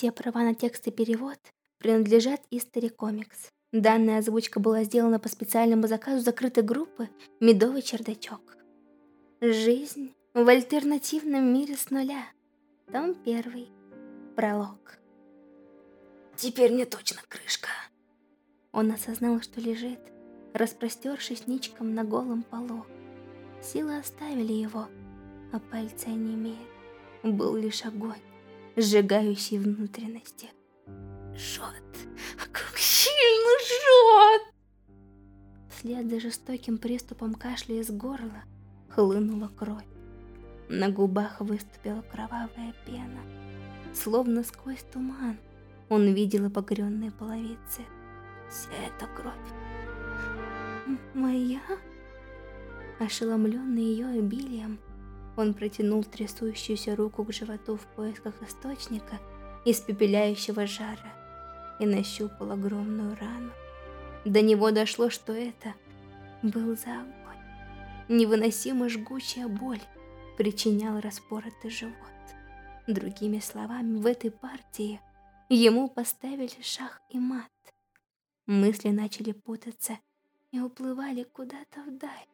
Все права на текст и перевод принадлежат Истори Комикс. Данная озвучка была сделана по специальному заказу закрытой группы «Медовый чердачок». Жизнь в альтернативном мире с нуля. Том первый. Пролог. Теперь мне точно крышка. Он осознал, что лежит, распростершись ничком на голом полу. Силы оставили его, а пальцы онемели. Был лишь огонь, сжигающий внутренности. Жжет, как сильно жжет! Вслед за жестоким приступом кашля из горла хлынула кровь. На губах выступила кровавая пена. Словно сквозь туман он видел обогренные половицы. Вся эта кровь. Моя? Ошеломленный ее обилием, он протянул трясущуюся руку к животу в поисках источника испепеляющего жара и нащупал огромную рану. До него дошло, что это был за огонь. Невыносимо жгучая боль причинял распоротый живот. Другими словами, в этой партии ему поставили шах и мат. Мысли начали путаться и уплывали куда-то вдаль.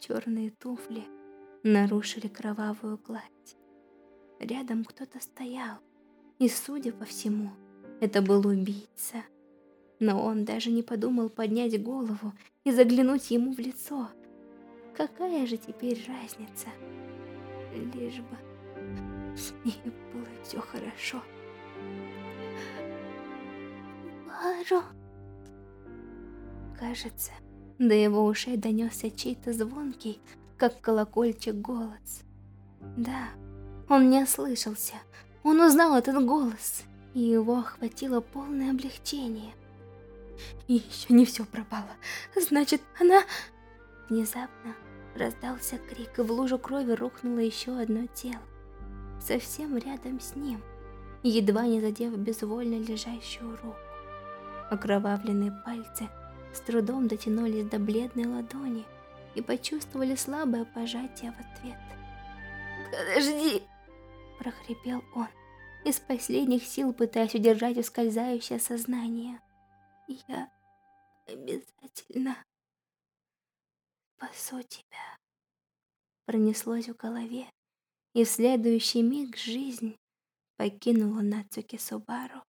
Черные туфли нарушили кровавую гладь. Рядом кто-то стоял, и, судя по всему, это был убийца. Но он даже не подумал поднять голову и заглянуть ему в лицо. Какая же теперь разница? Лишь бы с ней было все хорошо. Баро. Кажется, до его ушей донесся чей-то звонкий, как колокольчик, голос. Да, он не ослышался. Он узнал этот голос, и его охватило полное облегчение. И еще не все пропало. Значит, она... Внезапно раздался крик, и в лужу крови рухнуло еще одно тело. Совсем рядом с ним, едва не задев безвольно лежащую руку. Окровавленные пальцы с трудом дотянулись до бледной ладони и почувствовали слабое пожатие в ответ. «Подожди!» – прохрипел он, из последних сил пытаясь удержать ускользающее сознание. «Я обязательно спасу тебя!» Пронеслось в голове, и в следующий миг жизнь покинула Нацуки Субару.